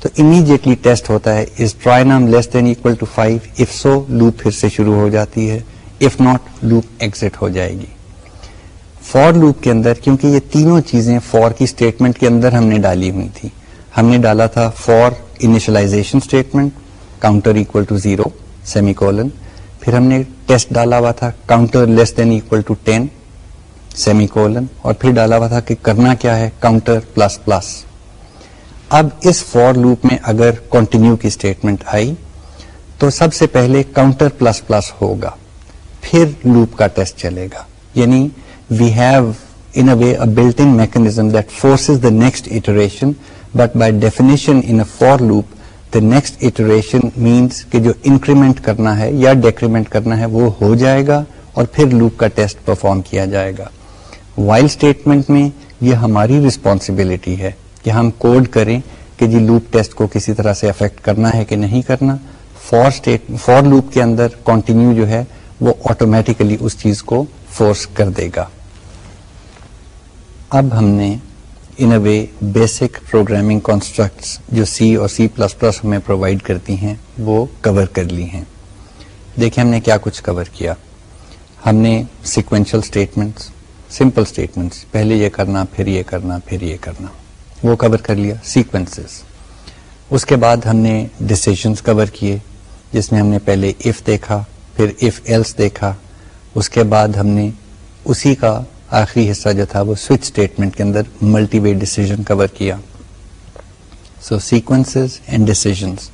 تو امیڈیٹلی ٹیسٹ ہوتا ہے is tryNum less than equal to five if so loop پھر سے شروع ہو جاتی ہے۔ اف ناٹ لوپ ایگزٹ ہو جائے گی۔ فور لوپ کے اندر، کیونکہ یہ تینوں چیزیں فور کی اسٹیٹمنٹ کے اندر ہم نے ڈالی ہوئی تھی ہم نے ڈالا تھا for initialization statement counter equal to zero semicolon پھر ہم نے ٹیسٹ ڈالا ہوا تھا counter less than equal to ten semicolon اور پھر ڈالا ہوا تھا کہ کرنا کیا ہے کاؤنٹر پلس پلس اب اس فور لوپ میں اگر کنٹینیو کی اسٹیٹمنٹ آئی، تو سب سے پہلے کاؤنٹر پلس پلس ہوگا۔ پھر لوپ کا ٹیسٹ چلے گا۔ یعنی we have in a way a built-in mechanism that forces the next iteration, but by definition in a for loop, the کہ جو انکریمنٹ کرنا ہے یا ڈیکریمنٹ کرنا ہے وہ ہو جائے گا اور پھر لوپ کا ٹیسٹ پرفارم کیا جائے گا وائل اسٹیٹمنٹ میں یہ ہماری ریسپانسبلٹی ہے کہ ہم کوڈ کریں کہ جی لوپ ٹیسٹ کو کسی طرح سے افیکٹ کرنا ہے کہ نہیں کرنا فور اسٹیٹ فور لوپ کے اندر کنٹینیو جو ہے وہ آٹومیٹیکلی اس چیز کو فورس کر دے گا اب ہم نے in a way basic programming constructs جو سی اور سی پلس پلس ہمیں پرووائڈ کرتی ہیں، وہ کور کر لی ہیں۔ دیکھیں ہم نے کیا کچھ کور کیا۔ ہم نے سیکوینشل اسٹیٹمنٹس سمپل اسٹیٹمنٹس پہلے یہ کرنا، پھر یہ کرنا، پھر یہ کرنا۔ وہ کور کر لیا سیکوینسز اس کے بعد ہم نے ڈسیزنس کور کیے، جس میں ہم نے پہلے اف دیکھا، پھر اف ایلس دیکھا۔ اس کے بعد ہم نے اسی کا آخری حصہ جو تھا وہ سوئچ اسٹیٹمنٹ کے اندر ملٹی وے ڈیسیزن کور کیا۔ So sequence and decisions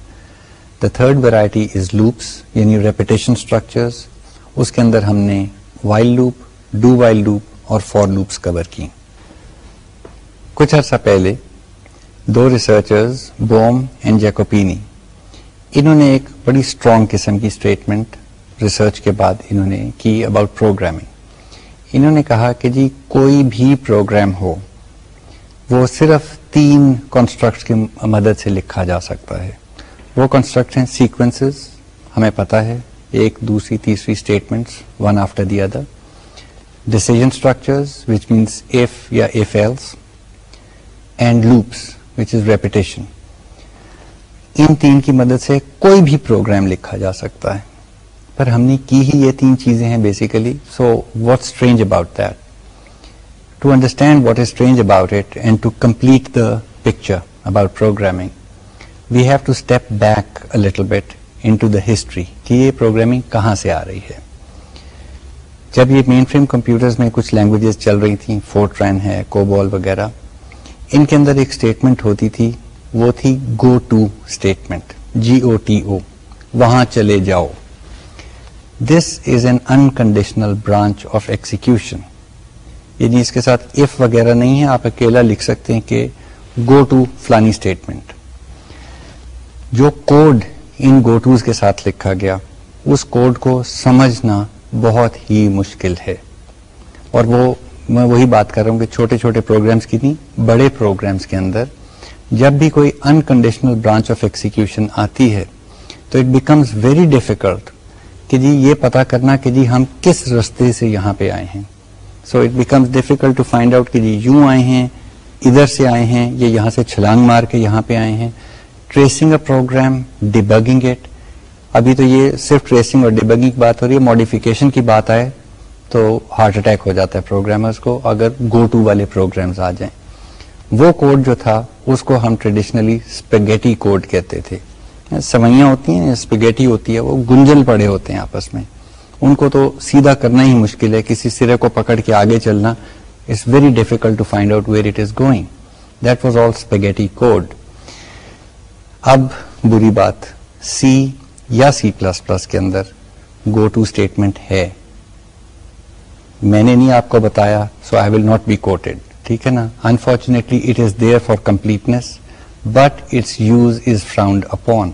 the third variety is loops یعنی ریپیٹیشن اسٹرکچرس اس کے اندر ہم نے while loop do while loop اور فور لوپس کور کی۔ کچھ عرصہ پہلے دو ریسرچرز بوم اینڈ جیکوپینی انہوں نے ایک بڑی اسٹرانگ قسم کی اسٹیٹمنٹ ریسرچ کے بعد انہوں نے کی اباؤٹ پروگرامنگ انہوں نے کہا کہ جی کوئی بھی پروگرام ہو، وہ صرف تین کانسٹرکٹ کی مدد سے لکھا جا سکتا ہے۔ وہ کنسٹرکٹ ہیں سیکوینسز ہمیں پتا ہے، ایک، دوسری، تیسری statements one after the other decision structures which means if یا if else and loops which is repetition ان تین کی مدد سے کوئی بھی پروگرام لکھا جا سکتا ہے۔ پر ہم نے کی ہی یہ تین چیزیں ہیں basically so what strange about that to understand what is strange about it and to complete the picture about programming we have to step back little bit into the history کہ یہ پروگرامنگ کہاں سے آ رہی ہے جب یہ مین frame computers میں کچھ لینگویجز چل رہی تھیں فورٹرین ہے کوبال وغیرہ، ان کے اندر ایک اسٹیٹمنٹ ہوتی تھی، وہ تھی go to statement G O T O وہاں چلے جاؤ۔ This is an unconditional branch of execution یعنی اس کے ساتھ اف وغیرہ نہیں ہے، آپ اکیلا لکھ سکتے ہیں کہ گو ٹو فلانی اسٹیٹمنٹ جو کوڈ ان گو ٹوز کے ساتھ لکھا گیا، اس کوڈ کو سمجھنا بہت ہی مشکل ہے۔ اور وہ، میں وہی بات کر رہا ہوں کہ چھوٹے چھوٹے پروگرامس کی نہیں، بڑے پروگرامس کے اندر جب بھی کوئی انکنڈیشنل برانچ آف ایکسیکیوشن آتی ہے، تو اٹ بیکمز ویری ڈیفیکلٹ کہ جی یہ پتا کرنا کہ جی ہم کس رستے سے یہاں پہ آئے ہیں۔ So it becomes difficult to find out کہ جی یوں آئے ہیں، ادھر سے آئے ہیں یہ یہاں سے چھلانگ مار کے یہاں پہ آئے ہیں۔ Tracing a program debugging it ابھی تو یہ صرف ٹریسنگ اور ڈیبگنگ کی بات ہو رہی ہے ماڈیفکیشن کی بات آئے تو ہارٹ اٹیک ہو جاتا ہے پروگرامرز کو، اگر گو ٹو والے پروگرامز آ جائیں۔ وہ کوڈ جو تھا، اس کو ہم ٹریڈیشنلی اسپیگیٹی کوڈ کہتے تھے۔ سوئیاں ہوتی ہیں اسپیگیٹی ہوتی ہے، وہ گنجل پڑے ہوتے ہیں آپس میں۔ ان کو تو سیدھا کرنا ہی مشکل ہے، کسی سرے کو پکڑ کے آگے چلنا۔ It's very difficult to find out where it is going that was all spaghetti code. اب بری بات سی یا سی پلس پلس کے اندر گو ٹو اسٹیٹمنٹ ہے۔ میں نے نہیں آپ کو بتایا so I will not be quoted ٹھیک ہے نا؟ Unfortunately it is there for completeness but its use is frowned upon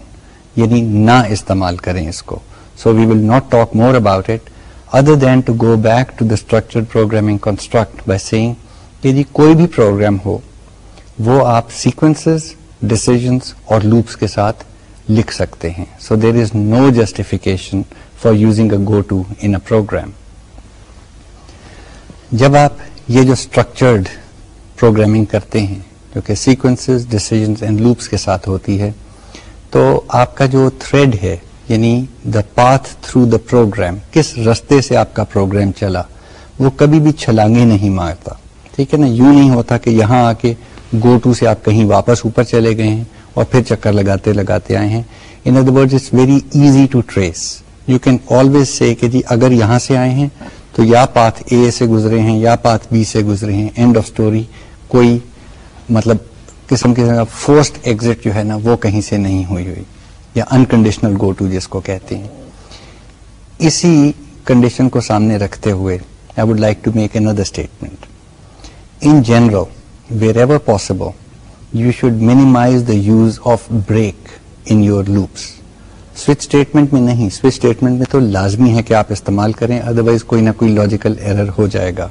یعنی نہ استعمال کریں اس کو. So we will not talk more about it other than to go back to the structure programming construct by saying کہ جی کوئی بھی پروگرام ہو وہ آپ سیکوینسز ڈسیزنس اور لوپس کے ساتھ لکھ سکتے ہیں so there is no justification for using a go to in a program جب آپ یہ جو اسٹرکچرڈ پروگرامنگ کرتے ہیں جو کہ سیکوینسز ڈسیزنس اینڈ لوپس کے ساتھ ہوتی ہے تو آپ کا جو تھریڈ ہے یعنی the path through the program کس رستے سے آپ کا پروگرام چلا، وہ کبھی بھی چھلانگے نہیں مارتا۔ ٹھیک ہے نا؟ یوں نہیں ہوتا کہ یہاں آ کے گو ٹو سے آپ کہیں واپس اوپر چلے گئے ہیں اور پھر چکر لگاتے لگاتے آئے ہیں۔ In other word it's very easy to trace you can always say کہ جی اگر یہاں سے آئے ہیں تو یا پاتھ اے سے گزرے ہیں یا پاتھ بی سے گزرے ہیں۔ اینڈ آف اسٹوری کوئی مطلب قسم کے فورسٹ ایگزٹ جو ہے نا وہ کہیں سے نہیں ہوئی ہوئی، یا انکنڈیشنل گو ٹو جس کو کہتے ہیں۔ اسی کنڈیشن کو سامنے رکھتے ہوئے I would like to make another statement in general wherever possible you should minimize the use of break in your loops switch statement میں نہیں سوئچ اسٹیٹمنٹ میں تو لازمی ہے کہ آپ استعمال کریں ادروائز کوئی نہ کوئی لاجیکل ایرر ہو جائے گا۔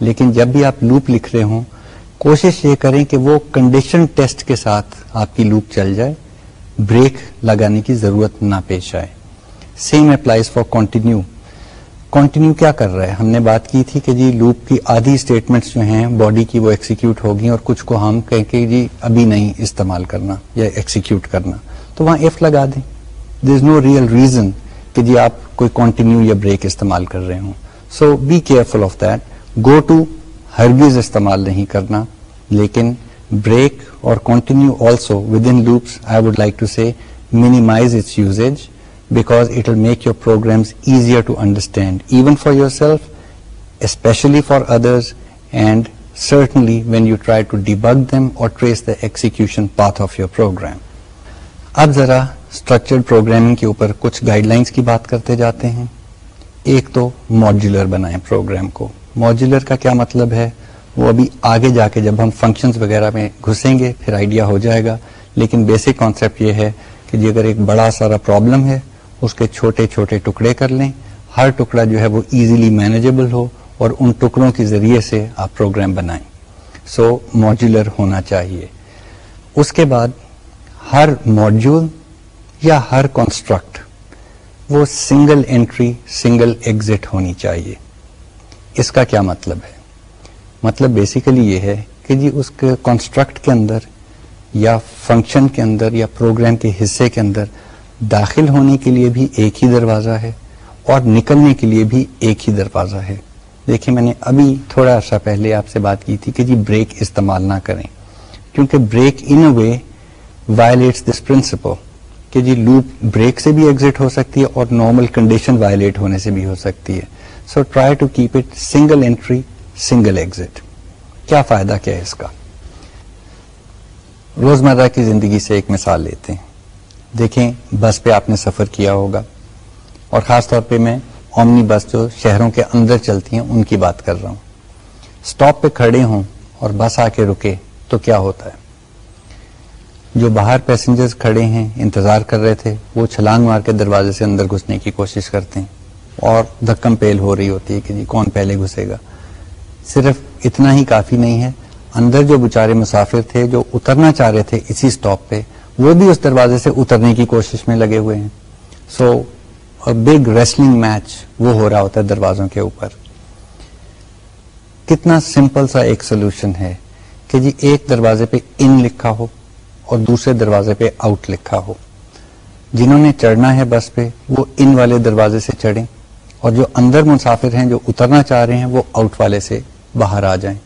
لیکن جب بھی آپ لوپ لکھ رہے ہوں کوشش یہ کریں کہ وہ کنڈیشن ٹیسٹ کے ساتھ آپ کی لوپ چل جائے بریک لگانے کی ضرورت نہ پیش آئے۔ Same applies for continue continue کیا کر رہا ہے؟ ہم نے بات کی تھی کہ جی لوپ کی آدھی اسٹیٹمنٹس جو ہیں باڈی کی وہ ایکسیکیوٹ ہوگی اور کچھ کو ہم کہیں کہ جی ابھی نہیں استعمال کرنا یا ایکسیکیوٹ کرنا۔ تو وہاں ایف لگا دیں۔ دیر از نو ریئل ریزن کہ جی آپ کوئی کنٹینیو یا بریک استعمال کر رہے ہوں۔ So be careful of that go to ہرگیز استعمال نہیں کرنا، لیکن بریک اور continue also with in loops I would like to see minimize its usage because it will make your programs easier to understand even for yourself especially for others and certainly when you try to debug them or trace the execution path of your program اب ذرا structured programming کے اوپر کچھ guide lines کی بات کرتے جاتے ہیں۔ ایک تو ماڈیولر بنائیں پروگرام کو۔ ماڈیولر کا کیا مطلب ہے؟ وہ ابھی آگے جا کے جب ہم فنکشنز وغیرہ میں گھسیں گے، پھر آئیڈیا ہو جائے گا۔ لیکن بیسک کانسیپٹ یہ ہے کہ جی اگر ایک بڑا سارا پرابلم ہے، اس کے چھوٹے چھوٹے ٹکڑے کر لیں۔ ہر ٹکڑا جو ہے وہ ایزیلی مینیجیبل ہو اور ان ٹکڑوں کے ذریعے سے آپ پروگرام بنائیں۔ سو ماڈیولر ہونا چاہیے۔ اس کے بعد ہر ماڈیول یا ہر کانسٹرکٹ وہ سنگل انٹری سنگل ایگزٹ ہونی چاہیے۔ اس کا کیا مطلب ہے؟ مطلب بیسیکلی یہ ہے کہ جی اس کے کانسٹرکٹ کے اندر یا فنکشن کے اندر یا پروگرام کے حصے کے اندر داخل ہونے کے لیے بھی ایک ہی دروازہ ہے اور نکلنے کے لیے بھی ایک ہی دروازہ ہے۔ دیکھیں میں نے ابھی تھوڑا عرصہ پہلے آپ سے بات کی تھی کہ جی بریک استعمال نہ کریں۔ کیونکہ break in a way violates this principle کہ جی لوپ بریک سے بھی ایگزٹ ہو سکتی ہے اور نارمل کنڈیشن وائلیٹ ہونے سے بھی ہو سکتی ہے۔ So try to keep it single entry single exit کیا فائدہ کیا ہے اس کا؟ روزمرہ کی زندگی سے ایک مثال لیتے ہیں۔ دیکھیں، بس پہ آپ نے سفر کیا ہوگا۔ اور خاص طور پہ میں اومنی بس جو شہروں کے اندر چلتی ہیں، ان کی بات کر رہا ہوں۔ اسٹاپ پہ کھڑے ہوں اور بس آ کے رکے تو کیا ہوتا ہے؟ جو باہر پیسنجرز کھڑے ہیں، انتظار کر رہے تھے، وہ چھلانگ مار کے دروازے سے اندر گھسنے کی کوشش کرتے ہیں۔ اور دھکم پیل ہو رہی ہوتی ہے کہ جی کون پہلے گھسے گا۔ صرف اتنا ہی کافی نہیں ہے۔ اندر جو بچارے مسافر تھے، جو اترنا چاہ رہے تھے اسی سٹاپ پہ، وہ بھی اس دروازے سے اترنے کی کوشش میں لگے ہوئے ہیں۔ سو بگ ریسلنگ میچ وہ ہو رہا ہوتا ہے دروازوں کے اوپر۔ کتنا سمپل سا ایک سولوشن ہے کہ جی ایک دروازے پہ ان لکھا ہو اور دوسرے دروازے پہ آؤٹ لکھا ہو۔ جنہوں نے چڑھنا ہے بس پہ، وہ ان والے دروازے سے چڑھیں۔ اور جو اندر مسافر ہیں، جو اترنا چاہ رہے ہیں، وہ آؤٹ والے سے باہر آ جائیں۔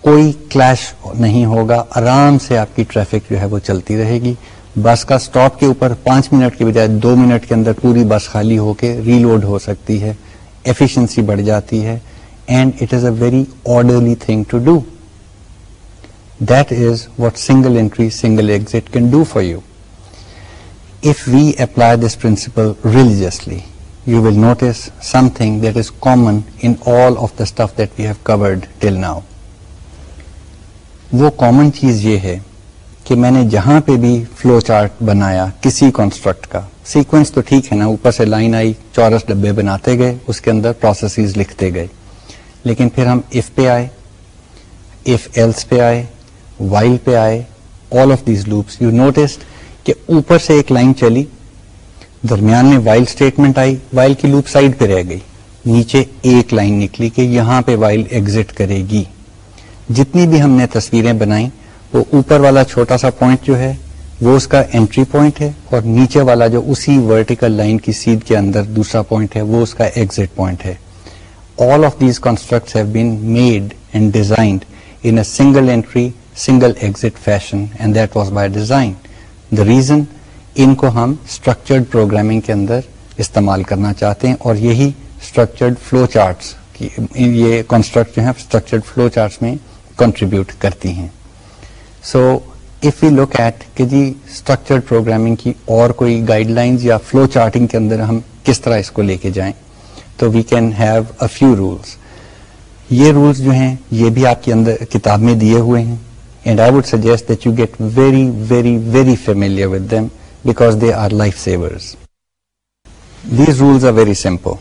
کوئی کلیش نہیں ہوگا۔ آرام سے آپ کی ٹریفک جو ہے وہ چلتی رہے گی۔ بس کا سٹاپ کے اوپر پانچ منٹ کے بجائے دو منٹ کے اندر پوری بس خالی ہو کے ریلوڈ ہو سکتی ہے۔ ایفیشنسی بڑھ جاتی ہے۔ And it is a very orderly thing to do. That is what single entry, single exit can do for you. If we apply this principle religiously you will notice something that is common in all of the stuff that we have covered till now وہ common چیز یہ ہے کہ میں نے جہاں پہ بھی فلو چارٹ بنایا کسی کانسٹرکٹ کا. سیکوینس تو ٹھیک ہے نا، اوپر سے لائن آئی، چورس ڈبے بناتے گئے، اس کے اندر پروسیسز لکھتے گئے. لیکن پھر ہم اف پہ آئے اف ایلس پہ آئے وائل پہ آئے all of these loops you noticed کہ اوپر سے ایک لائن چلی درمیان میں وائل اسٹیٹمنٹ آئی وائل کی لوپ سائڈ پہ رہ گئی۔ نیچے ایک لائن نکلی کہ یہاں پہ وائل ایگزٹ کرے گی۔ جتنی بھی ہم نے تصویریں بنائی وہ اوپر والا چھوٹا سا پوائنٹ جو ہے، وہ اس کا انٹری پوائنٹ ہے اور نیچے والا جو اسی ورٹیکل لائن کی سیدھ کے اندر دوسرا پوائنٹ ہے، وہ اس کا ایگزٹ پوائنٹ ہے۔ All of these construct have been made and designed in a single entry single exit fashion and that was by design the reason ان کو ہم اسٹرکچرڈ پروگرامنگ کے اندر استعمال کرنا چاہتے ہیں اور یہی اسٹرکچرڈ فلو چارٹس یہ کنسٹرکٹ جو ہے اسٹرکچرڈ فلو چارٹس میں کنٹریبیوٹ کرتی ہیں۔ So if you look at کہ جی اسٹرکچرڈ پروگرامنگ کی اور کوئی گائیڈ لائنز یا فلو چارٹنگ کے اندر ہم کس طرح اس کو لے کے جائیں، تو we can have a few rules یہ رولس جو ہیں، یہ بھی آپ کے اندر کتاب میں دیے ہوئے ہیں۔ And I would suggest that you get very very very familiar with them because they are lifesavers these rules are very simple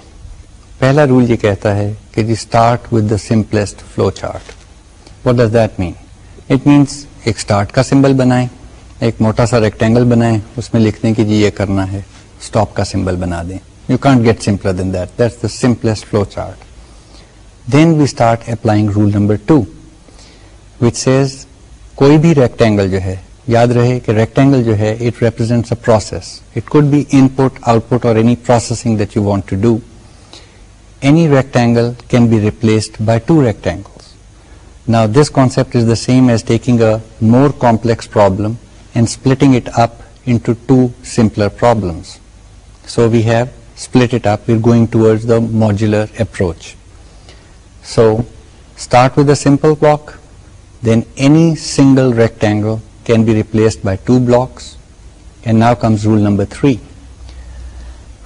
پہلا رول یہ کہتا ہے کہ جی start with the simplest flow chart what does that mean it means ایک start کا symbol بنائیں ایک موٹا سا ریکٹینگل بنائیں اس میں لکھ دیں کہ جی یہ کرنا ہے اسٹاپ کا سمبل بنا دیں you can't get simpler than that that's the simplest flow chart then we start applying rule number two which says کوئی بھی ریکٹینگل جو ہے یاد رہے کہ ریکٹینگل جو ہے it represents a process it could be input output or any processing that you want to do any rectangle can be replaced by two rectangle now this concept is the same as taking a more complex problem and splitting it up into two simpler problems. So we have split it up. We're going towards the modular approach. So start with a simple block, then any single rectangle can be replaced by two blocks, and now comes rule number 3.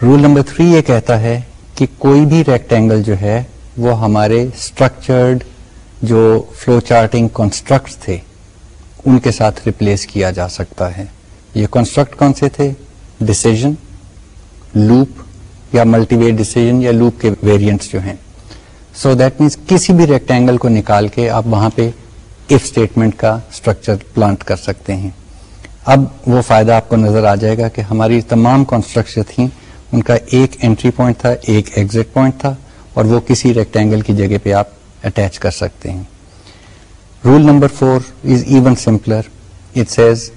Rule number 3 یہ کہتا ہے کہ کوئی بھی rectangle جو ہے وہ ہمارے اسٹرکچرڈ جو فلو چارٹنگ کنسٹرکٹ تھے ان کے ساتھ ریپلیس کیا جا سکتا ہے۔ یہ کنسٹرکٹ کون سے تھے؟ ڈسیزن لوپ یا ملٹی وے ڈسیزن یا لوپ کے ویریئنٹس جو ہیں۔ سو دیٹ مینس کسی بھی ریکٹینگل کو نکال کے آپ وہاں پہ اف اسٹیٹمنٹ کا اسٹرکچر پلانٹ کر سکتے ہیں۔ اب وہ فائدہ آپ کو نظر آ جائے گا کہ ہماری تمام کانسٹرکشن تھیں، ان کا ایک انٹری پوائنٹ تھا، ایک ایگزٹ پوائنٹ تھا، اور وہ کسی ریکٹینگل کی جگہ پہ آپ اٹیچ کر سکتے ہیں۔ Rule number four is even simpler it says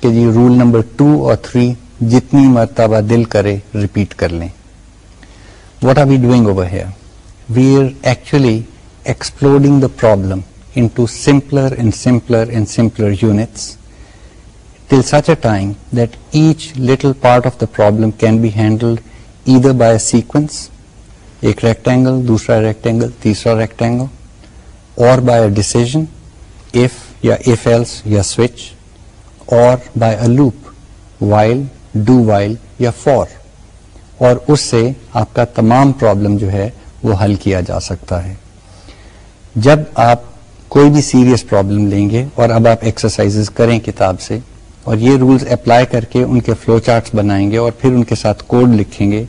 کہ جی رول نمبر ٹو اور تھری جتنی مرتبہ دل کرے ریپیٹ کر لیں۔ What are we doing over here we are actually exploding the problem into simpler and simpler and simpler units till such a time that each little part of the problem can be handled either by sequence ایک rectangle دوسرا rectangle تیسرا rectangle اور by a decision if یا if else یا switch اور by a loop while do while یا for اور اس سے آپ کا تمام پرابلم جو ہے وہ حل کیا جا سکتا ہے جب آپ کوئی بھی سیریس پرابلم لیں گے اور اب آپ ایکسرسائز کریں کتاب سے اور یہ رولز اپلائی کر کے ان کے فلو چارٹس بنائیں گے اور پھر ان کے ساتھ کوڈ لکھیں گے۔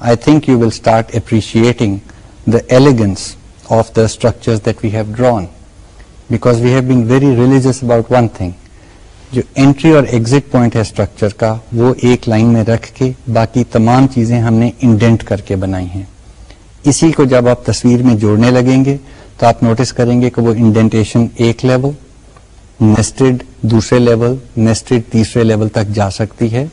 I think you will start appreciating the elegance of the structure that we have drawn because we have been very religious about one thing جو انٹری اور ایگزٹ پوائنٹ ہے اسٹرکچر کا وہ ایک لائن میں رکھ کے باقی تمام چیزیں ہم نے انڈینٹ کر کے بنائی ہیں۔ اسی کو جب آپ تصویر میں جوڑنے لگیں گے تو آپ نوٹس کریں گے کہ وہ انڈینٹیشن ایک لیول نیسٹڈ دوسرے لیول نیسٹڈ تیسرے لیول تک جا سکتی ہے۔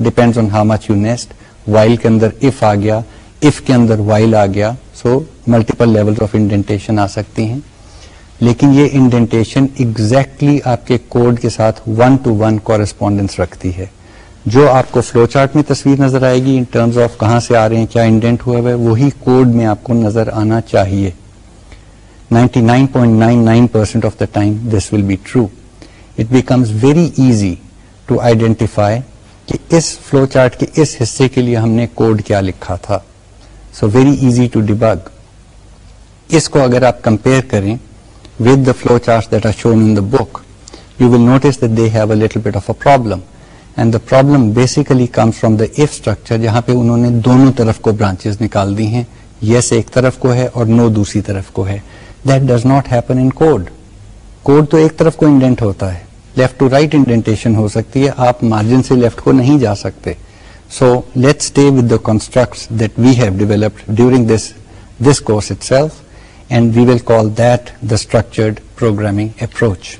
Depend on how much you nest while کے اندر اف آ گیا اف کے اندر وائل آ گیا so multiple level of indentation آ سکتی ہیں۔ لیکن یہ انڈینٹیشن ایگزیکٹلی آپ کے کوڈ کے ساتھ ون ٹو ون کورسپونڈینس رکھتی ہے۔ جو آپ کو فلو چارٹ میں تصویر نظر آئے گی ان ٹرمز آف کہاں سے آ رہے ہیں، کیا انڈینٹ ہوا ہے، وہی کوڈ میں آپ کو نظر آنا چاہیے۔ 99.99% of the time this will be true. It becomes very easy to identify کہ اس فلو چارٹ کے اس حصے کے لیے ہم نے کوڈ کیا لکھا تھا۔ So very easy to debug اس کو اگر آپ کمپیئر کریں with the flow chart that are shown in the book you will notice that they have a little bit of a problem and the problem basically comes from the if structure جہاں پہ انہوں نے دونوں طرف کو branches نکال دی ہیں۔ یس ایک طرف کو ہے اور نو دوسری طرف کو ہے۔ That does not happen in code code تو ایک طرف کو انڈینٹ ہوتا ہے۔ لیفٹ ٹو رائٹ انڈینٹیشن ہو سکتی ہے۔ آپ مارجن سے لیفٹ کو نہیں جا سکتے۔ So let stay with the construct that we have developed during this this course itself and we will call that the structured programming approach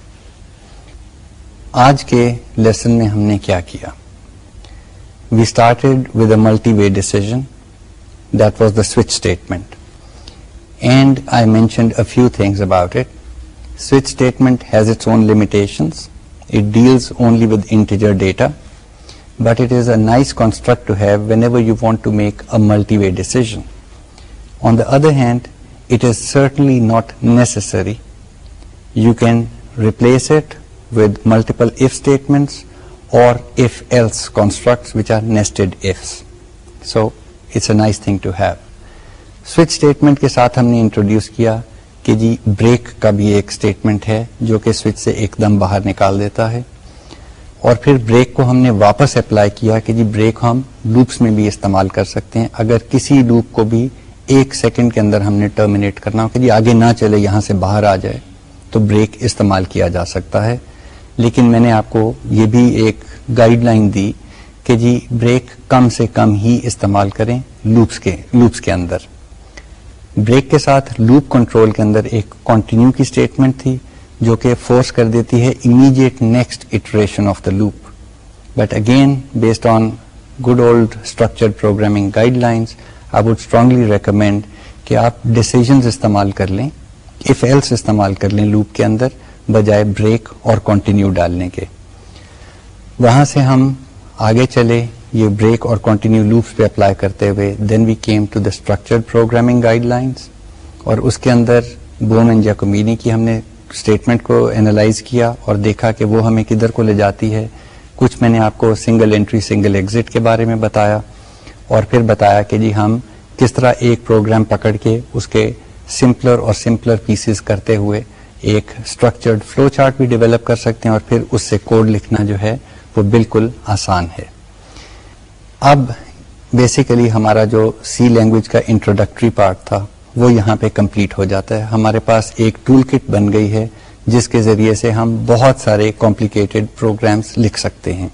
آج کے لیسن میں ہم نے کیا we started with a multi way decision that was the switch statement and I mentioned a few things about it switch statement has its own limitations it deals only with integer data but it is a nice construct have whenever you want to make a multi way decision on the other hand it is certainly not necessary you can replace it it with multiple if statements or if-else constructs which are nested ifs. So it's a nice thing to have. Switch statement کے ساتھ ہم نے introduce کیا کہ جی break کا بھی ایک statement ہے جو کہ سوئچ سے ایک دم باہر نکال دیتا ہے اور پھر بریک کو ہم نے واپس اپلائی کیا کہ جی بریک ہم لوپس میں بھی استعمال کر سکتے ہیں اگر کسی لوپ کو بھی ایک سیکنڈ کے اندر ہم نے ٹرمینیٹ کرنا ہو کہ جی آگے نہ چلے، یہاں سے باہر آ جائے، تو بریک استعمال کیا جا سکتا ہے لیکن میں نے آپ کو یہ بھی ایک گائیڈ لائن دی کہ جی بریک کم سے کم ہی استعمال کریں لوپس کے لوپس کے اندر۔ بریک کے ساتھ لوپ کنٹرول کے اندر ایک کنٹینیو کی اسٹیٹمنٹ تھی جو کہ فورس کر دیتی ہے immediate next iteration of the loop but again based on good old structure programming guidelines I would strongly recommend کہ آپ ڈسیزنز استعمال کر لیں۔ اف ایلس استعمال کر لیں لوپ کے اندر۔ بجائے بریک اور کنٹینیو ڈالنے کے۔ وہاں سے ہم آگے چلے، یہ بریک اور کنٹینیو لوپس پہ اپلائی کرتے ہوئے then we came to the structure programming guidelines اور اس کے اندر بون اینڈ جیکومینی کی ہم نے اسٹیٹمنٹ کو اینالائز کیا اور دیکھا کہ وہ ہمیں کدھر کو لے جاتی ہے۔ کچھ میں نے آپ کو سنگل انٹری سنگل ایگزٹ کے بارے میں بتایا اور پھر بتایا کہ جی ہم کس طرح ایک پروگرام پکڑ کے اس کے سمپلر اور سمپلر پیسز کرتے ہوئے ایک اسٹرکچرڈ فلو چارٹ بھی ڈیولپ کر سکتے ہیں اور پھر اس سے کوڈ لکھنا جو ہے وہ بالکل آسان ہے۔ اب بیسیکلی ہمارا جو سی لینگویج کا انٹروڈکٹری پارٹ تھا وہ یہاں پہ کمپلیٹ ہو جاتا ہے۔ ہمارے پاس ایک ٹول کٹ بن گئی ہے جس کے ذریعے سے ہم بہت سارے کمپلیکیٹڈ پروگرامس لکھ سکتے ہیں۔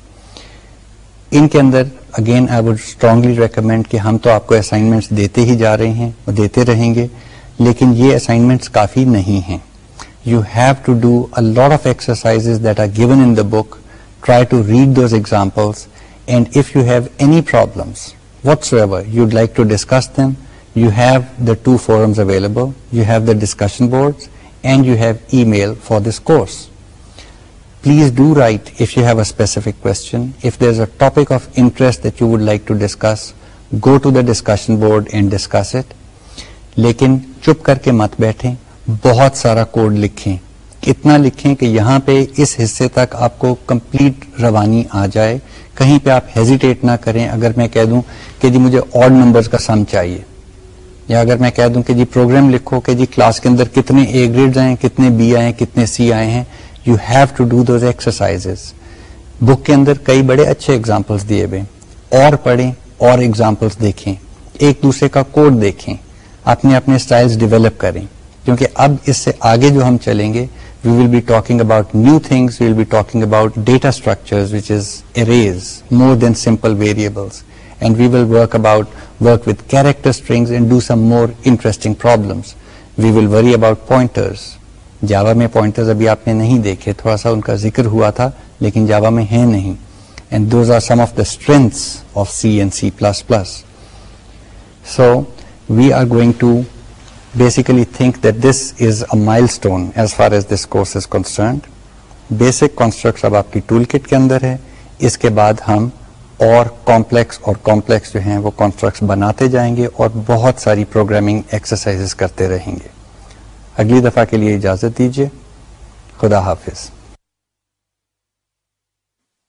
ان کے اندر again I would strongly recommend کہ ہم تو آپ کو اسائنمنٹس دیتے ہی جا رہے ہیں اور دیتے رہیں گے، لیکن یہ اسائنمنٹس کافی نہیں ہیں۔ You have to do a lot of exercise that are given in the book try to read those examples and if you have any problems whatsoever you'd like to discuss them you have the two forums available you have the discussion board and you have email for this course please do write if you have a specific question if there is a topic of interest that you would like to discuss go to the discussion board and discuss it لیکن چپ کر کے مت بیٹھیں بہت سارا code لکھیں۔ اتنا لکھیں کہ یہاں پہ اس حصے تک آپ کو کمپلیٹ روانی آ جائے۔ کہیں پہ آپ ہیزیٹیٹ نہ کریں۔ اگر میں کہہ دوں کہ جی مجھے اور نمبرز کا سم چاہیے، یا اگر میں کہہ دوں کہ جی پروگرام لکھو کہ جی کلاس کے اندر کتنے اے گریڈ آئے کتنے بی آئے کتنے سی آئے ہیں you have to do those exercise book کے اندر کئی بڑے اچھے اگزامپلس دیے ہوئے اور پڑھیں، اور ایگزامپلس دیکھیں۔ ایک دوسرے کا کوڈ دیکھیں۔ اپنے اپنے اسٹائلس ڈیولپ کریں۔ کیونکہ اب اس سے آگے جو ہم چلیں گے we will be talking about new things we will be talking about data structure which is arrays more than simple variables and we will work about work with character strings and do some more interesting problems we will worry about pointers جاوا میں pointers ابھی آپ نے نہیں دیکھے، تھوڑا سا ان کا ذکر ہوا تھا، لیکن جاوا میں ہے نہیں. And those are some of the strengths of C and C plus plus so we are going to basically think that this is a milestone as far as this course is concerned basic constructs اب آپ کی tool kit کے اندر ہے۔ اس کے بعد ہم اور complex اور کمپلیکس جو ہیں وہ کانسٹرکٹس بناتے جائیں گے اور بہت ساری پروگرامنگ ایکسرسائز کرتے رہیں گے۔ اگلی دفعہ کے لیے اجازت دیجیے۔ خدا حافظ۔